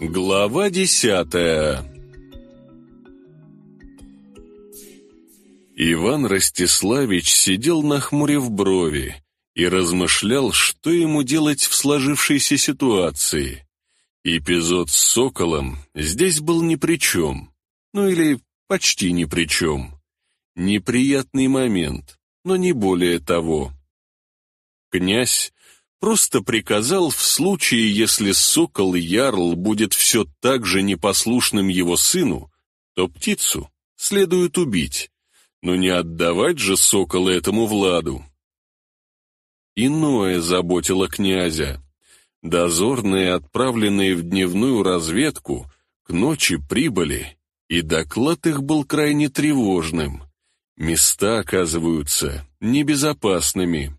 Глава десятая Иван Ростиславич сидел нахмурив брови и размышлял, что ему делать в сложившейся ситуации. Эпизод с Соколом здесь был ни при чем, ну или почти ни при чем. Неприятный момент, но не более того. Князь просто приказал в случае, если сокол Ярл будет все так же непослушным его сыну, то птицу следует убить, но не отдавать же сокола этому Владу. Иное заботило князя. Дозорные, отправленные в дневную разведку, к ночи прибыли, и доклад их был крайне тревожным. Места оказываются небезопасными.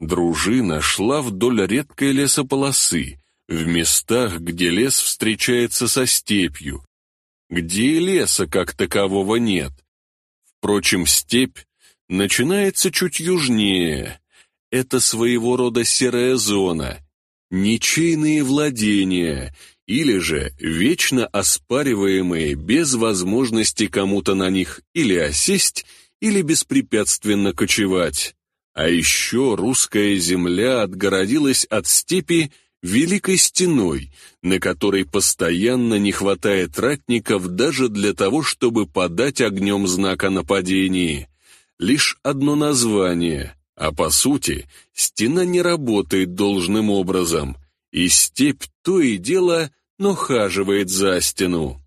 Дружина шла вдоль редкой лесополосы, в местах, где лес встречается со степью, где и леса как такового нет. Впрочем, степь начинается чуть южнее. Это своего рода серая зона, ничейные владения или же вечно оспариваемые без возможности кому-то на них или осесть, или беспрепятственно кочевать. А еще русская земля отгородилась от степи великой стеной, на которой постоянно не хватает ратников даже для того, чтобы подать огнем знак о нападении. Лишь одно название, а по сути стена не работает должным образом, и степь то и дело, но хаживает за стену.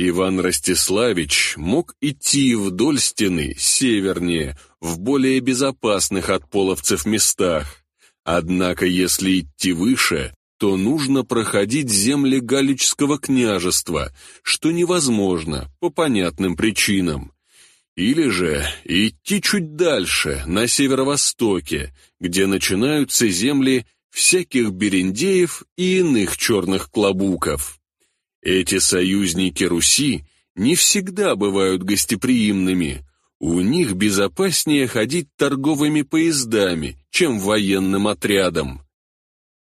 Иван Ростиславич мог идти вдоль стены, севернее, в более безопасных от половцев местах. Однако, если идти выше, то нужно проходить земли Галичского княжества, что невозможно по понятным причинам. Или же идти чуть дальше, на северо-востоке, где начинаются земли всяких берендеев и иных черных клобуков. Эти союзники Руси не всегда бывают гостеприимными. У них безопаснее ходить торговыми поездами, чем военным отрядом.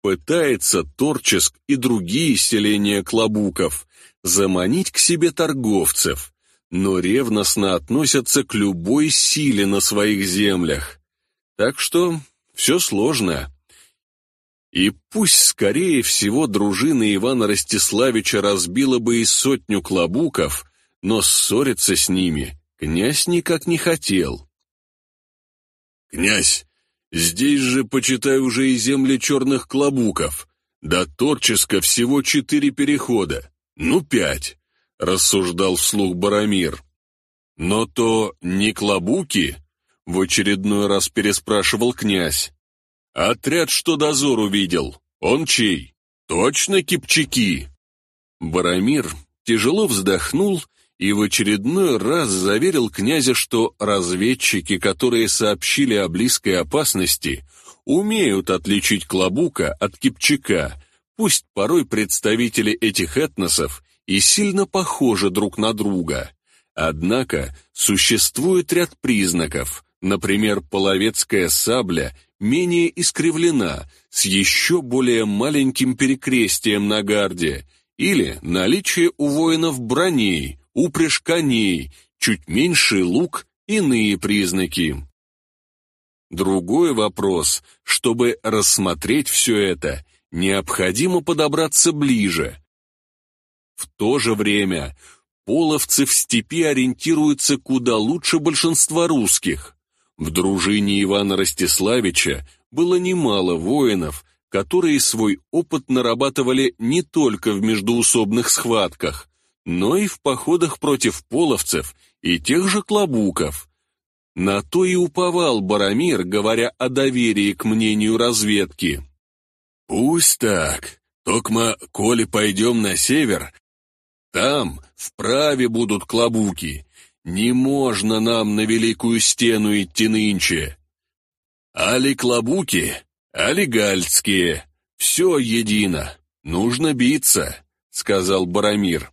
Пытается Торческ и другие селения клобуков заманить к себе торговцев, но ревностно относятся к любой силе на своих землях. Так что все сложно. И пусть, скорее всего, дружина Ивана Ростиславича разбила бы и сотню клобуков, но ссориться с ними князь никак не хотел. «Князь, здесь же, почитай, уже и земли черных клобуков. До Торческа всего четыре перехода, ну пять», — рассуждал вслух Барамир. «Но то не клобуки?» — в очередной раз переспрашивал князь. «Отряд, что дозор увидел, он чей? Точно кипчаки?» Барамир тяжело вздохнул и в очередной раз заверил князя, что разведчики, которые сообщили о близкой опасности, умеют отличить Клобука от Кипчака, пусть порой представители этих этносов и сильно похожи друг на друга. Однако существует ряд признаков, например, половецкая сабля менее искривлена, с еще более маленьким перекрестием на гарде, или наличие у воинов броней, упряжь коней, чуть меньший лук, иные признаки. Другой вопрос, чтобы рассмотреть все это, необходимо подобраться ближе. В то же время половцы в степи ориентируются куда лучше большинства русских. В дружине Ивана Ростиславича было немало воинов, которые свой опыт нарабатывали не только в междуусобных схватках, но и в походах против половцев и тех же клобуков. На то и уповал Барамир, говоря о доверии к мнению разведки. «Пусть так, токма, коли пойдем на север, там вправе будут клобуки, не можно нам на великую стену идти нынче. Али клобуки, али гальцкие, все едино, нужно биться, сказал Барамир.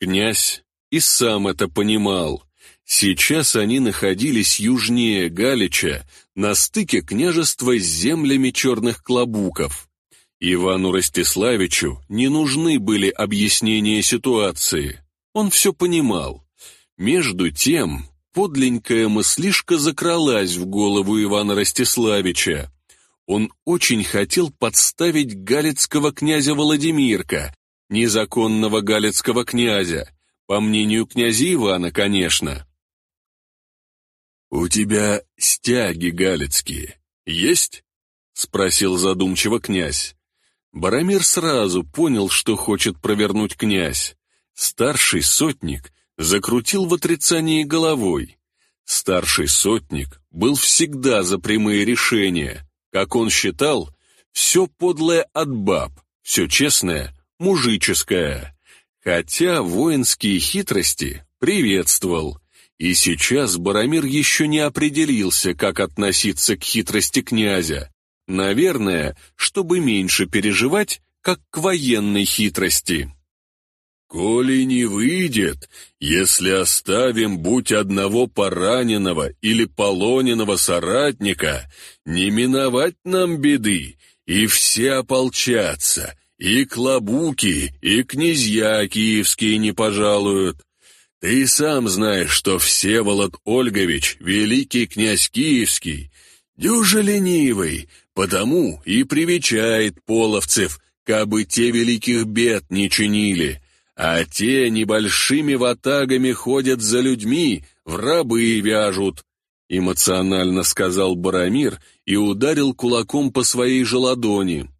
Князь и сам это понимал. Сейчас они находились южнее Галича, на стыке княжества с землями черных клобуков. Ивану Ростиславичу не нужны были объяснения ситуации. Он все понимал. Между тем, подленькая мыслишка закралась в голову Ивана Ростиславича. Он очень хотел подставить галицкого князя Владимирка, незаконного галицкого князя, по мнению князя Ивана, конечно. «У тебя стяги галицкие есть?» — спросил задумчиво князь. Барамир сразу понял, что хочет провернуть князь. Старший сотник закрутил в отрицании головой. Старший сотник был всегда за прямые решения. Как он считал, все подлое от баб, все честное, мужическое. Хотя воинские хитрости приветствовал. И сейчас Барамир еще не определился, как относиться к хитрости князя. Наверное, чтобы меньше переживать, как к военной хитрости. «Коли не выйдет, если оставим будь одного пораненного или полоненного соратника, не миновать нам беды, и все ополчатся, и клобуки, и князья киевские не пожалуют. Ты сам знаешь, что Всеволод Ольгович, великий князь киевский, дюже ленивый, потому и привечает половцев, кабы те великих бед не чинили» а те небольшими ватагами ходят за людьми, в рабы вяжут», — эмоционально сказал Барамир и ударил кулаком по своей же ладони.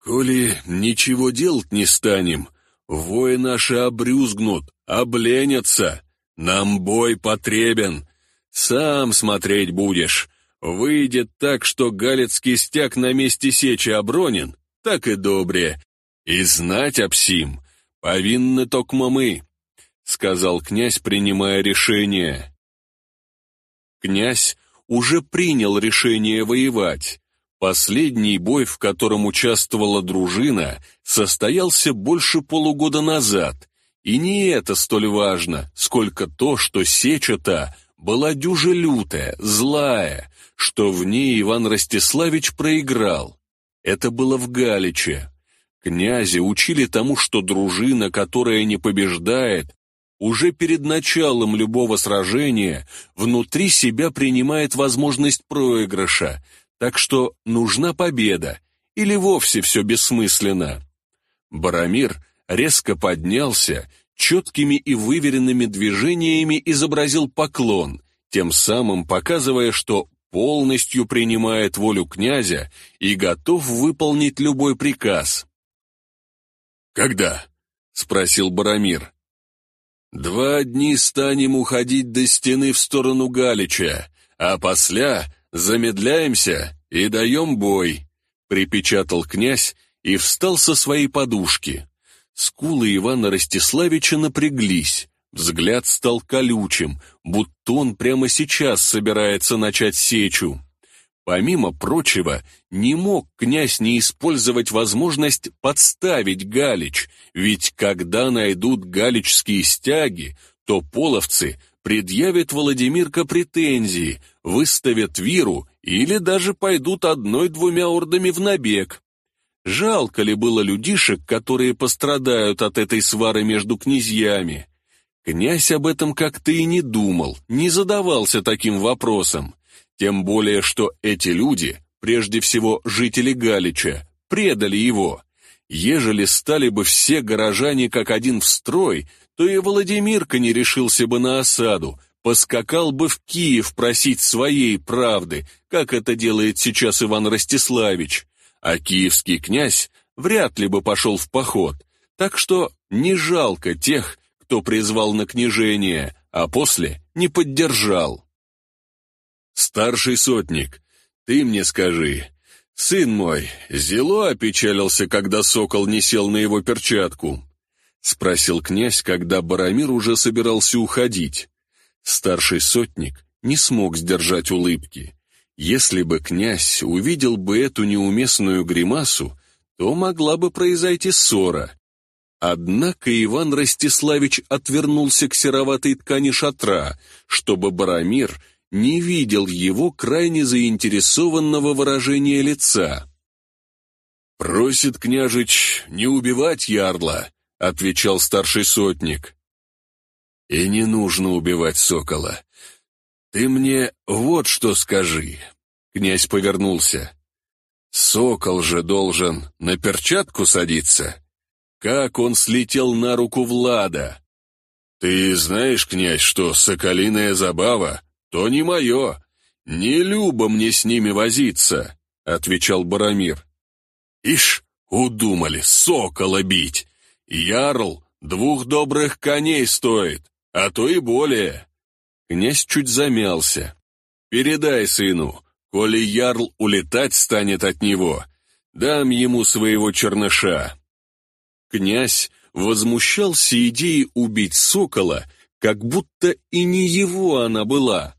«Коли ничего делать не станем, вои наши обрюзгнут, обленятся, нам бой потребен, сам смотреть будешь». Выйдет так, что галецкий стяг на месте сечи обронен, так и добре. И знать обсим, «Повинны токмо мы», — сказал князь, принимая решение. Князь уже принял решение воевать. Последний бой, в котором участвовала дружина, состоялся больше полугода назад, и не это столь важно, сколько то, что сеча-то была дюже лютая, злая, что в ней Иван Ростиславич проиграл. Это было в Галиче. Князя учили тому, что дружина, которая не побеждает, уже перед началом любого сражения внутри себя принимает возможность проигрыша, так что нужна победа, или вовсе все бессмысленно. Барамир резко поднялся, четкими и выверенными движениями изобразил поклон, тем самым показывая, что полностью принимает волю князя и готов выполнить любой приказ. «Когда?» — спросил Барамир. «Два дни станем уходить до стены в сторону Галича, а после замедляемся и даем бой», — припечатал князь и встал со своей подушки. Скулы Ивана Ростиславича напряглись, взгляд стал колючим, будто он прямо сейчас собирается начать сечу. Помимо прочего, не мог князь не использовать возможность подставить Галич, ведь когда найдут галичские стяги, то половцы предъявят Владимирка претензии, выставят виру или даже пойдут одной-двумя ордами в набег. Жалко ли было людишек, которые пострадают от этой свары между князьями? Князь об этом как-то и не думал, не задавался таким вопросом. Тем более, что эти люди, прежде всего жители Галича, предали его. Ежели стали бы все горожане как один в строй, то и Владимирка не решился бы на осаду, поскакал бы в Киев просить своей правды, как это делает сейчас Иван Ростиславич, а киевский князь вряд ли бы пошел в поход, так что не жалко тех, кто призвал на княжение, а после не поддержал. «Старший сотник, ты мне скажи, сын мой, зело опечалился, когда сокол не сел на его перчатку?» — спросил князь, когда Барамир уже собирался уходить. Старший сотник не смог сдержать улыбки. Если бы князь увидел бы эту неуместную гримасу, то могла бы произойти ссора. Однако Иван Ростиславич отвернулся к сероватой ткани шатра, чтобы Барамир не видел его крайне заинтересованного выражения лица. «Просит княжич не убивать ярла», — отвечал старший сотник. «И не нужно убивать сокола. Ты мне вот что скажи». Князь повернулся. «Сокол же должен на перчатку садиться. Как он слетел на руку Влада? Ты знаешь, князь, что соколиная забава — то не мое. Не любо мне с ними возиться», — отвечал Барамир. «Ишь, удумали сокола бить. Ярл двух добрых коней стоит, а то и более». Князь чуть замялся. «Передай сыну, коли ярл улетать станет от него, дам ему своего черныша». Князь возмущался идеей убить сокола, как будто и не его она была.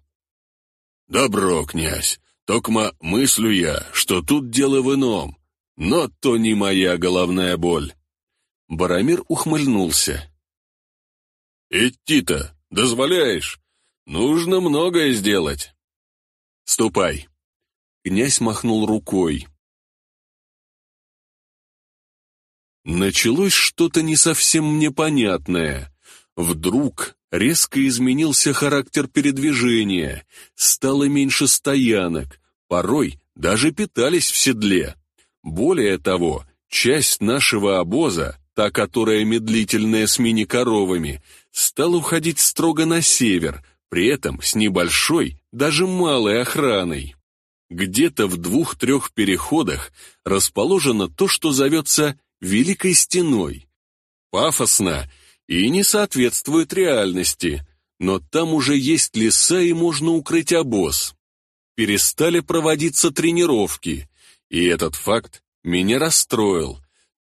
«Добро, князь, токма мыслю я, что тут дело в ином, но то не моя головная боль». Барамир ухмыльнулся. «Идти-то дозволяешь? Нужно многое сделать». «Ступай». Князь махнул рукой. Началось что-то не совсем непонятное. Вдруг резко изменился характер передвижения, стало меньше стоянок, порой даже питались в седле. Более того, часть нашего обоза, та, которая медлительная с мини-коровами, стала уходить строго на север, при этом с небольшой, даже малой охраной. Где-то в двух-трех переходах расположено то, что зовется Великой Стеной. Пафосно и не соответствует реальности, но там уже есть леса и можно укрыть обоз. Перестали проводиться тренировки, и этот факт меня расстроил.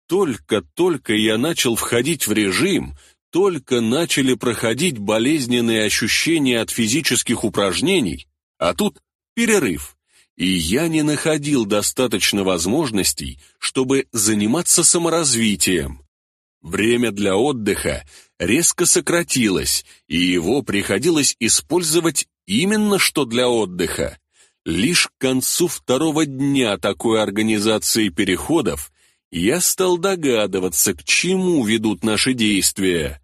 Только-только я начал входить в режим, только начали проходить болезненные ощущения от физических упражнений, а тут перерыв и я не находил достаточно возможностей, чтобы заниматься саморазвитием. Время для отдыха резко сократилось, и его приходилось использовать именно что для отдыха. Лишь к концу второго дня такой организации переходов я стал догадываться, к чему ведут наши действия.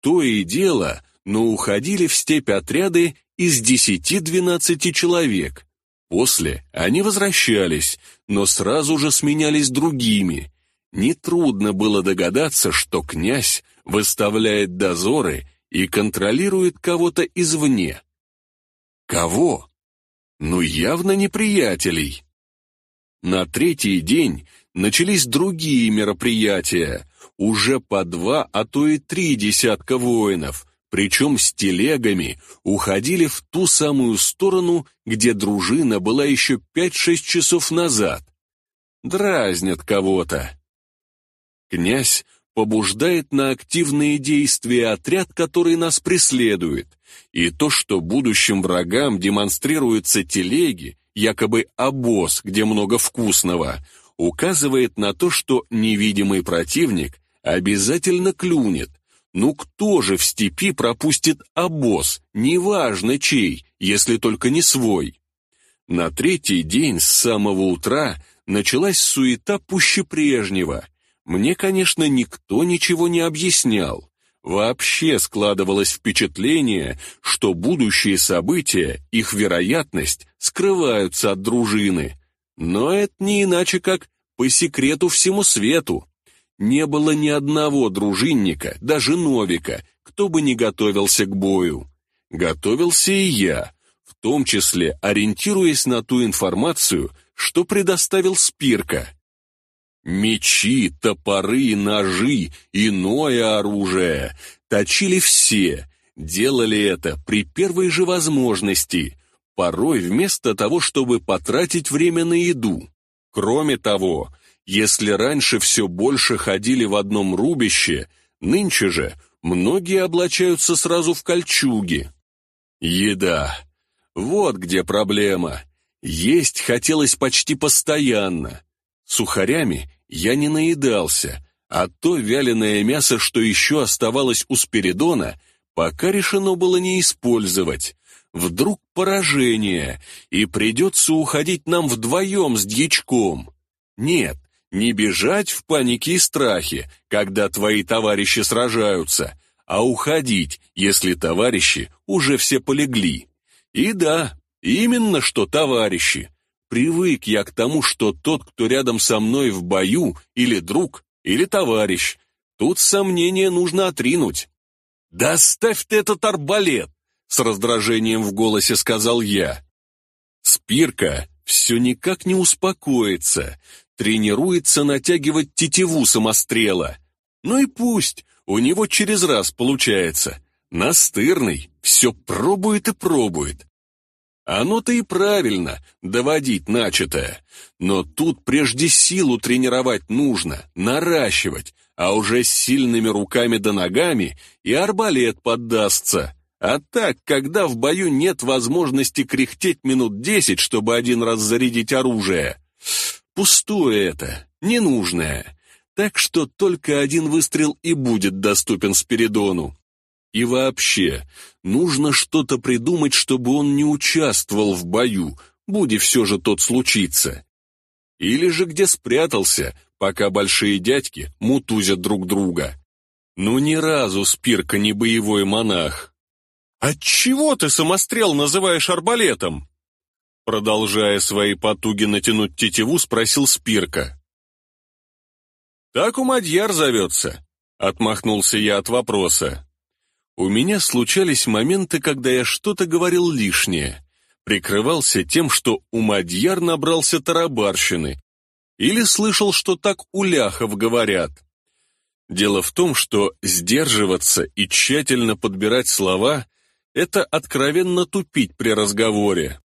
То и дело, но уходили в степь отряды из 10-12 человек, После они возвращались, но сразу же сменялись другими. Нетрудно было догадаться, что князь выставляет дозоры и контролирует кого-то извне. Кого? Ну, явно неприятелей. На третий день начались другие мероприятия, уже по два, а то и три десятка воинов, причем с телегами, уходили в ту самую сторону, где дружина была еще пять-шесть часов назад. Дразнят кого-то. Князь побуждает на активные действия отряд, который нас преследует, и то, что будущим врагам демонстрируются телеги, якобы обоз, где много вкусного, указывает на то, что невидимый противник обязательно клюнет, ну кто же в степи пропустит обоз, неважно чей, если только не свой? На третий день с самого утра началась суета пуще прежнего. Мне, конечно, никто ничего не объяснял. Вообще складывалось впечатление, что будущие события, их вероятность, скрываются от дружины. Но это не иначе, как по секрету всему свету. Не было ни одного дружинника, даже новика, кто бы не готовился к бою. Готовился и я, в том числе ориентируясь на ту информацию, что предоставил Спирка. Мечи, топоры, ножи, иное оружие точили все, делали это при первой же возможности, порой вместо того, чтобы потратить время на еду. Кроме того, если раньше все больше ходили в одном рубище, нынче же многие облачаются сразу в кольчуги. Еда. Вот где проблема. Есть хотелось почти постоянно. Сухарями я не наедался, а то вяленое мясо, что еще оставалось у Спиридона, пока решено было не использовать. Вдруг поражение, и придется уходить нам вдвоем с дьячком. Нет, не бежать в панике и страхе, когда твои товарищи сражаются, а уходить, если товарищи уже все полегли. И да, именно что товарищи. Привык я к тому, что тот, кто рядом со мной в бою, или друг, или товарищ. Тут сомнения нужно отринуть. «Да ставь ты этот арбалет!» — с раздражением в голосе сказал я. Спирка все никак не успокоится, тренируется натягивать тетиву самострела. Ну и пусть, у него через раз получается. Настырный, все пробует и пробует. Оно-то и правильно, доводить начатое. Но тут прежде силу тренировать нужно, наращивать, а уже с сильными руками да ногами и арбалет поддастся. А так, когда в бою нет возможности кряхтеть минут десять, чтобы один раз зарядить оружие, пустое это, ненужное. Так что только один выстрел и будет доступен Спиридону. И вообще, нужно что-то придумать, чтобы он не участвовал в бою, будет все же тот случиться. Или же где спрятался, пока большие дядьки мутузят друг друга. Ну ни разу Спирка не боевой монах. «Отчего ты самострел называешь арбалетом?» Продолжая свои потуги натянуть тетиву, спросил Спирка. «Так у Мадьяр зовется», — отмахнулся я от вопроса. У меня случались моменты, когда я что-то говорил лишнее, прикрывался тем, что у Мадьяр набрался тарабарщины, или слышал, что так у ляхов говорят. Дело в том, что сдерживаться и тщательно подбирать слова — это откровенно тупить при разговоре.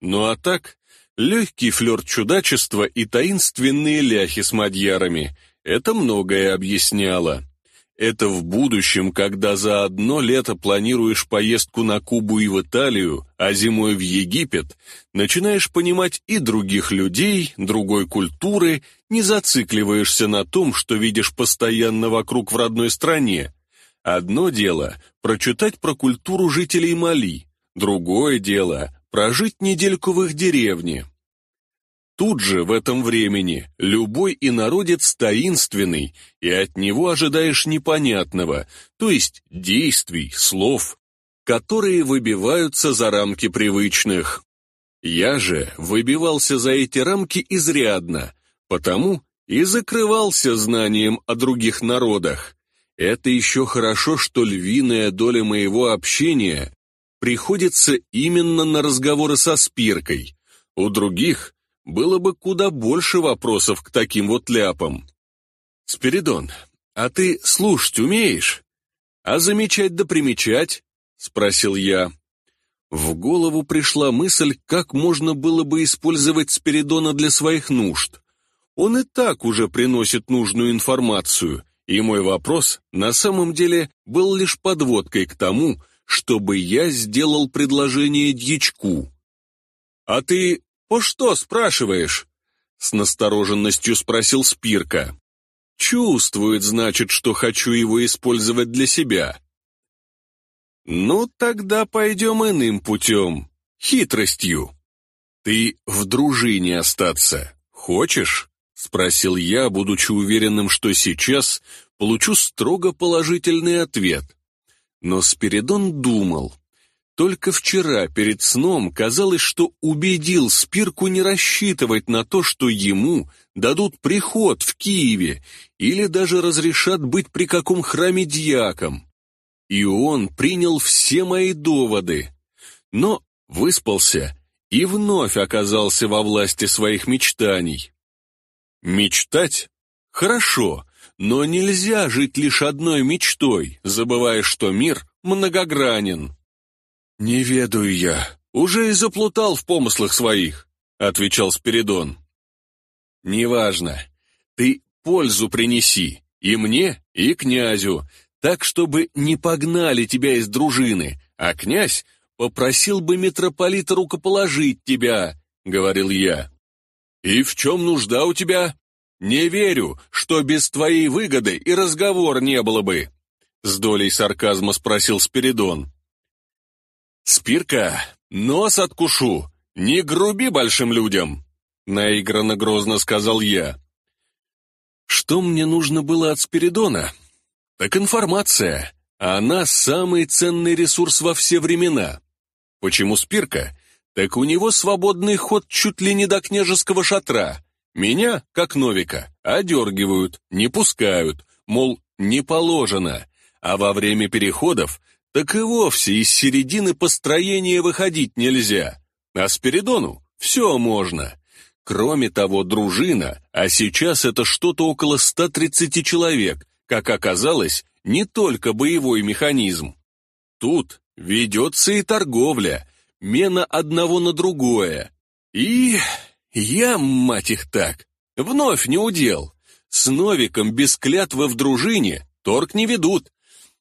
Ну а так, легкий флер чудачества и таинственные ляхи с мадьярами — это многое объясняло. Это в будущем, когда за одно лето планируешь поездку на Кубу и в Италию, а зимой в Египет, начинаешь понимать и других людей, другой культуры, не зацикливаешься на том, что видишь постоянно вокруг в родной стране. Одно дело – прочитать про культуру жителей Мали, другое дело – прожить недельку в их деревне. Тут же, в этом времени, любой инородец таинственный, и от него ожидаешь непонятного, то есть действий, слов, которые выбиваются за рамки привычных. Я же выбивался за эти рамки изрядно, потому и закрывался знанием о других народах. Это еще хорошо, что львиная доля моего общения приходится именно на разговоры со Спиркой. У других было бы куда больше вопросов к таким вот ляпам. «Спиридон, а ты слушать умеешь? А замечать да примечать?» — спросил я. В голову пришла мысль, как можно было бы использовать Спиридона для своих нужд. Он и так уже приносит нужную информацию, и мой вопрос на самом деле был лишь подводкой к тому, чтобы я сделал предложение дьячку. «А ты «По что, спрашиваешь?» — с настороженностью спросил Спирка. «Чувствует, значит, что хочу его использовать для себя». «Ну, тогда пойдем иным путем, хитростью. Ты в дружине остаться хочешь?» — спросил я, будучи уверенным, что сейчас получу строго положительный ответ. Но Спиридон думал — только вчера, перед сном, казалось, что убедил Спирку не рассчитывать на то, что ему дадут приход в Киеве или даже разрешат быть при каком храме дьяком. И он принял все мои доводы, но выспался и вновь оказался во власти своих мечтаний. Мечтать? Хорошо, но нельзя жить лишь одной мечтой, забывая, что мир многогранен. «Не ведаю я, уже и заплутал в помыслах своих», — отвечал Спиридон. «Неважно, ты пользу принеси, и мне, и князю, так, чтобы не погнали тебя из дружины, а князь попросил бы митрополита рукоположить тебя», — говорил я. «И в чем нужда у тебя?» «Не верю, что без твоей выгоды и разговор не было бы», — с долей сарказма спросил Спиридон. «Спирка, нос откушу! Не груби большим людям!» Наигранно грозно сказал я. Что мне нужно было от Спиридона? Так информация. Она самый ценный ресурс во все времена. Почему Спирка? Так у него свободный ход чуть ли не до княжеского шатра. Меня, как Новика, одергивают, не пускают, мол, не положено. А во время переходов так и вовсе из середины построения выходить нельзя. А Спиридону все можно. Кроме того, дружина, а сейчас это что-то около 130 человек, как оказалось, не только боевой механизм. Тут ведется и торговля, мена одного на другое. И я, мать их так, вновь не удел. С Новиком без клятвы в дружине торг не ведут.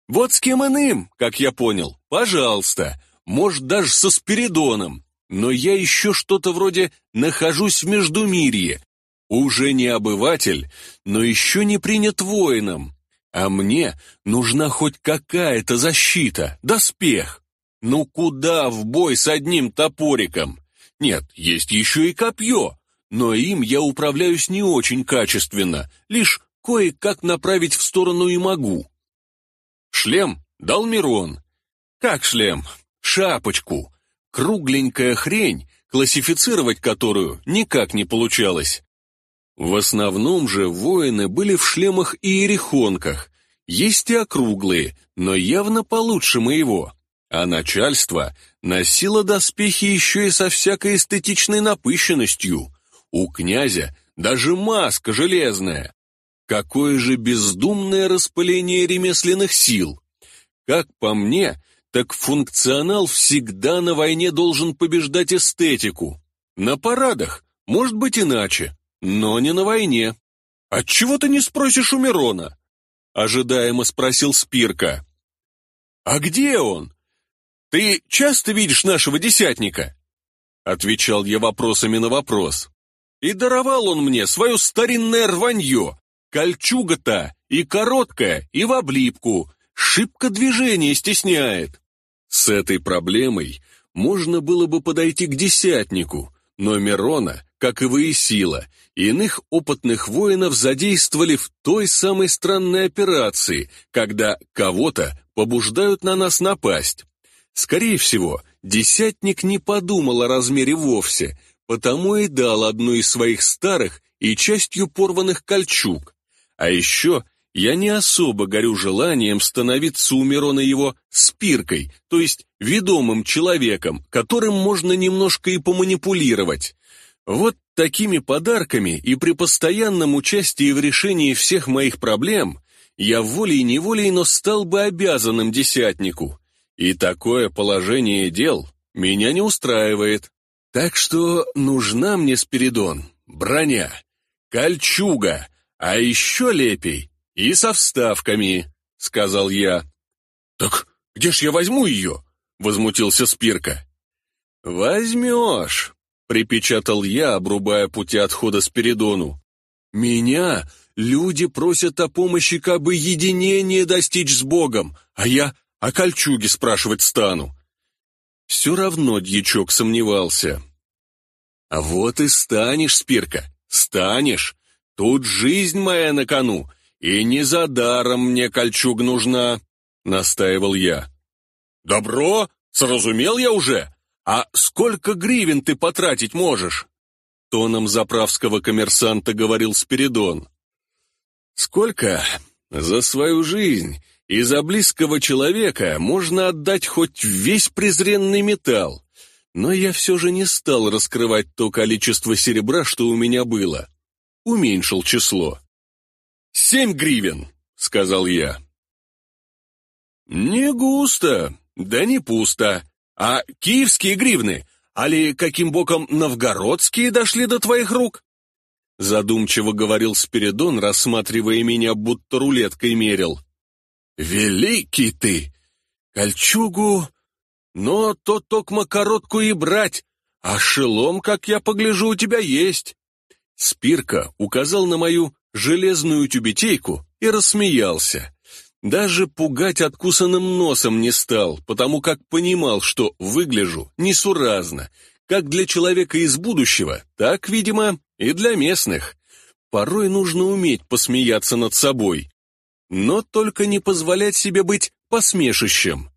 Вот с кем иным, как я понял, пожалуйста, может даже со Спиридоном, но я еще что-то вроде «нахожусь в Междумирье». Уже не обыватель, но еще не принят воином. А мне нужна хоть какая-то защита, доспех. Ну куда в бой с одним топориком? Нет, есть еще и копье, но им я управляюсь не очень качественно, лишь кое-как направить в сторону и могу. Шлем дал Мирон. Как шлем? Шапочку. Кругленькая хрень, классифицировать которую никак не получалось. В основном же воины были в шлемах и ерехонках, есть и округлые, но явно получше моего. А начальство носило доспехи еще и со всякой эстетичной напыщенностью. У князя даже маска железная. Какое же бездумное распыление ремесленных сил! Как по мне, так функционал всегда на войне должен побеждать эстетику. На парадах, может быть иначе, но не на войне. Отчего ты не спросишь у Мирона? Ожидаемо спросил Спирка. А где он? Ты часто видишь нашего десятника? Отвечал я вопросами на вопрос. И даровал он мне свое старинное рванье. Кольчуга-то и короткая, и в облипку. Шибко движение стесняет. С этой проблемой можно было бы подойти к десятнику, но Мирона, как и Воисила, иных опытных воинов задействовали в той самой странной операции, когда кого-то побуждают на нас напасть. Скорее всего, десятник не подумал о размере вовсе, потому и дал одну из своих старых и частью порванных кольчуг. А еще я не особо горю желанием становиться у Мирона его спиркой, то есть ведомым человеком, которым можно немножко и поманипулировать. Вот такими подарками и при постоянном участии в решении всех моих проблем я волей-неволей, но стал бы обязанным десятнику. И такое положение дел меня не устраивает. Так что нужна мне Спиридон, броня, кольчуга, а еще лепей «И со вставками», — сказал я. «Так где ж я возьму ее?» — возмутился Спирка. «Возьмешь», — припечатал я, обрубая пути отхода Спиридону. «Меня люди просят о помощи, как бы единение достичь с Богом, а я о кольчуге спрашивать стану». Все равно дьячок сомневался. «А вот и станешь, Спирка, станешь. Тут жизнь моя на кону, «И не за даром мне кольчуг нужна», — настаивал я. «Добро, сразумел я уже. А сколько гривен ты потратить можешь?» Тоном заправского коммерсанта говорил Спиридон. «Сколько? За свою жизнь и за близкого человека можно отдать хоть весь презренный металл, но я все же не стал раскрывать то количество серебра, что у меня было. Уменьшил число. «Семь гривен», — сказал я. «Не густо, да не пусто. А киевские гривны, али каким боком новгородские дошли до твоих рук?» Задумчиво говорил Спиридон, рассматривая меня, будто рулеткой мерил. «Великий ты! Кольчугу, но то токмо короткую и брать, а шелом, как я погляжу, у тебя есть». Спирка указал на мою железную тюбетейку и рассмеялся. Даже пугать откусанным носом не стал, потому как понимал, что выгляжу несуразно, как для человека из будущего, так, видимо, и для местных. порой нужно уметь посмеяться над собой. Но только не позволять себе быть посмешищем.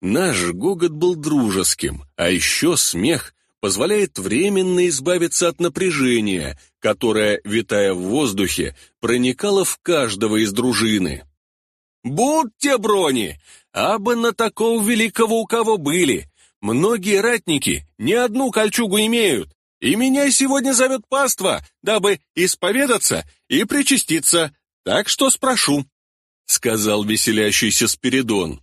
Наш гогот был дружеским, а еще смех позволяет временно избавиться от напряжения, которое, витая в воздухе, проникало в каждого из дружины. «Будьте брони! Абы на такого великого у кого были! Многие ратники не одну кольчугу имеют, и меня сегодня зовет паства, дабы исповедаться и причаститься, так что спрошу», — сказал веселящийся Спиридон.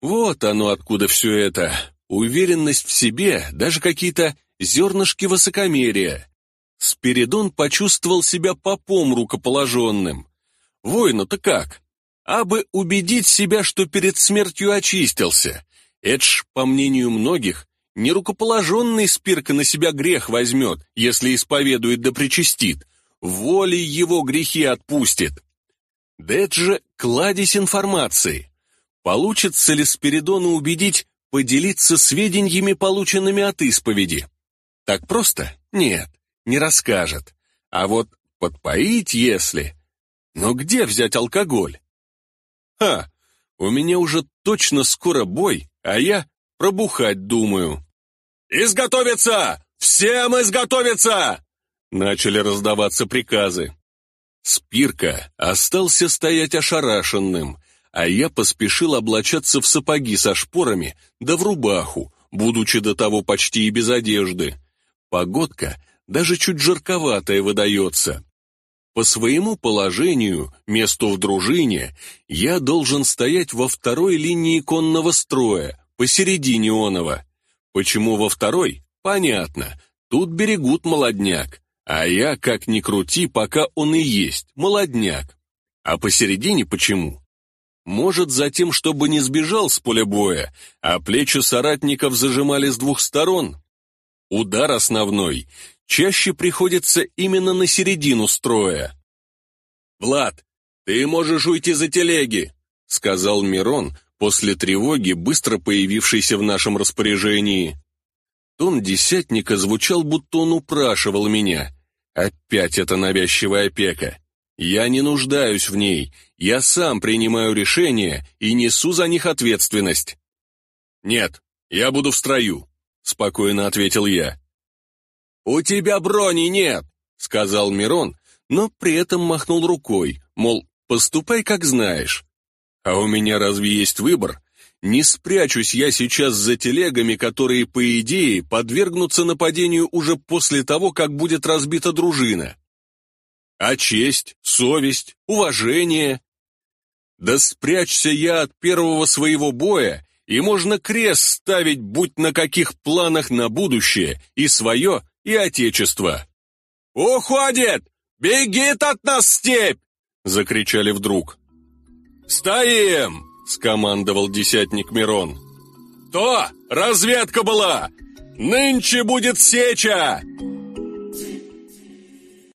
Вот оно откуда все это. Уверенность в себе, даже какие-то зернышки высокомерия. Спиридон почувствовал себя попом рукоположенным. Воину-то как? А бы убедить себя, что перед смертью очистился. Это ж, по мнению многих, нерукоположенный спирка на себя грех возьмет, если исповедует да причастит. Волей его грехи отпустит. Да это же кладезь информации. Получится ли Спиридона убедить поделиться сведениями, полученными от исповеди? Так просто? Нет, не расскажет. А вот подпоить, если... Но где взять алкоголь? Ха, у меня уже точно скоро бой, а я пробухать думаю. «Изготовиться! Всем изготовиться!» Начали раздаваться приказы. Спирка остался стоять ошарашенным, а я поспешил облачаться в сапоги со шпорами, да в рубаху, будучи до того почти и без одежды. Погодка даже чуть жарковатая выдается. По своему положению, месту в дружине, я должен стоять во второй линии конного строя, посередине онова. Почему во второй? Понятно. Тут берегут молодняк. А я, как ни крути, пока он и есть, молодняк. А посередине почему? Может, за тем, чтобы не сбежал с поля боя, а плечи соратников зажимали с двух сторон? Удар основной чаще приходится именно на середину строя. «Влад, ты можешь уйти за телеги», — сказал Мирон после тревоги, быстро появившейся в нашем распоряжении. Тон десятника звучал, будто он упрашивал меня. Опять эта навязчивая опека. Я не нуждаюсь в ней, я сам принимаю решения и несу за них ответственность. Нет, я буду в строю, спокойно ответил я. У тебя брони нет, сказал Мирон, но при этом махнул рукой, мол, поступай как знаешь. А у меня разве есть выбор? Не спрячусь я сейчас за телегами, которые, по идее, подвергнутся нападению уже после того, как будет разбита дружина. А честь, совесть, уважение? Да спрячься я от первого своего боя, и можно крест ставить, будь на каких планах на будущее, и свое, и отечество. «Уходит! Бегит от нас степь!» — закричали вдруг. «Стоим!» — скомандовал десятник Мирон. «То разведка была! Нынче будет сеча!»